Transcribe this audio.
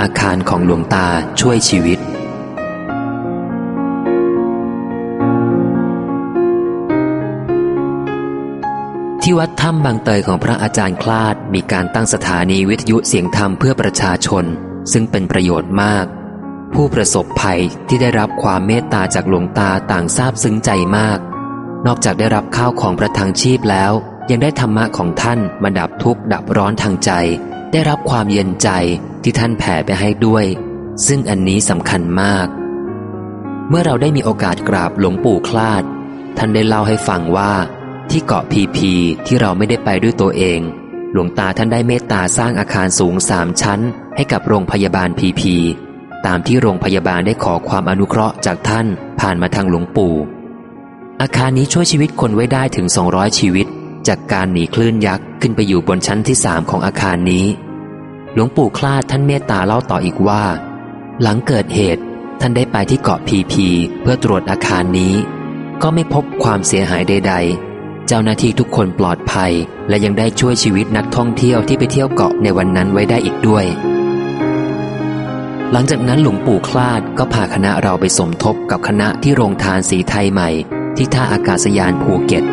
อาคารของหลวงตาช่วยชีวิต ที่วัดถ้ำบางเตยของพระอาจารย์คลาดมีการตั้งสถานีวิทยุเสียงธรรมเพื่อประชาชน ซึ่งเป็นประโยชน์มาก ผู้ประสบภัยที่ได้รับความเมตตาจากหลวงตาต่างซาบซึ้งใจมาก นอกจากได้รับข้าวของประทังชีพแล้ว ยังได้ธรรมะของท่านมาดับทุกข์ดับร้อนทางใจ ได้รับความเย็นใจ ที่ท่านแผ่ไปให้ด้วย ซึ่งอันนี้สำคัญมาก เมื่อเราได้มีโอกาสกราบหลวงปู่คลาด ท่านได้เล่าให้ฟังว่าที่เกาะพีพีที่เราไม่ได้ไปด้วยตัวเอง หลวงตาท่านได้เมตตาสร้างอาคารสูงสามชั้น ให้กับโรงพยาบาลพีพีตามที่โรงพยาบาลได้ขอความอนุเคราะห์จากท่านผ่านมาทางหลวงปู่ อาคารนี้ช่วยชีวิตคนไว้ได้ถึง 200 ชีวิต จากการหนีคลื่นยักษ์ขึ้นไปอยู่บนชั้นที่สามของอาคารนี้ หลวงปู่คลาดท่านเมตตาเล่าต่ออีกว่า หลังเกิดเหตุท่านได้ไปที่เกาะพีพีเพื่อตรวจอาคารนี้ ก็ไม่พบความเสียหายใด ๆ เจ้าหน้าที่ทุกคนปลอดภัย และยังได้ช่วยชีวิตนักท่องเที่ยวที่ไปเที่ยวเกาะในวันนั้นไว้ได้อีกด้วย หลังจากนั้นหลวงปู่คลาดก็พาคณะเราไปสมทบกับคณะที่โรงทานสีไทยใหม่ ที่ท่าอากาศยานภูเก็ต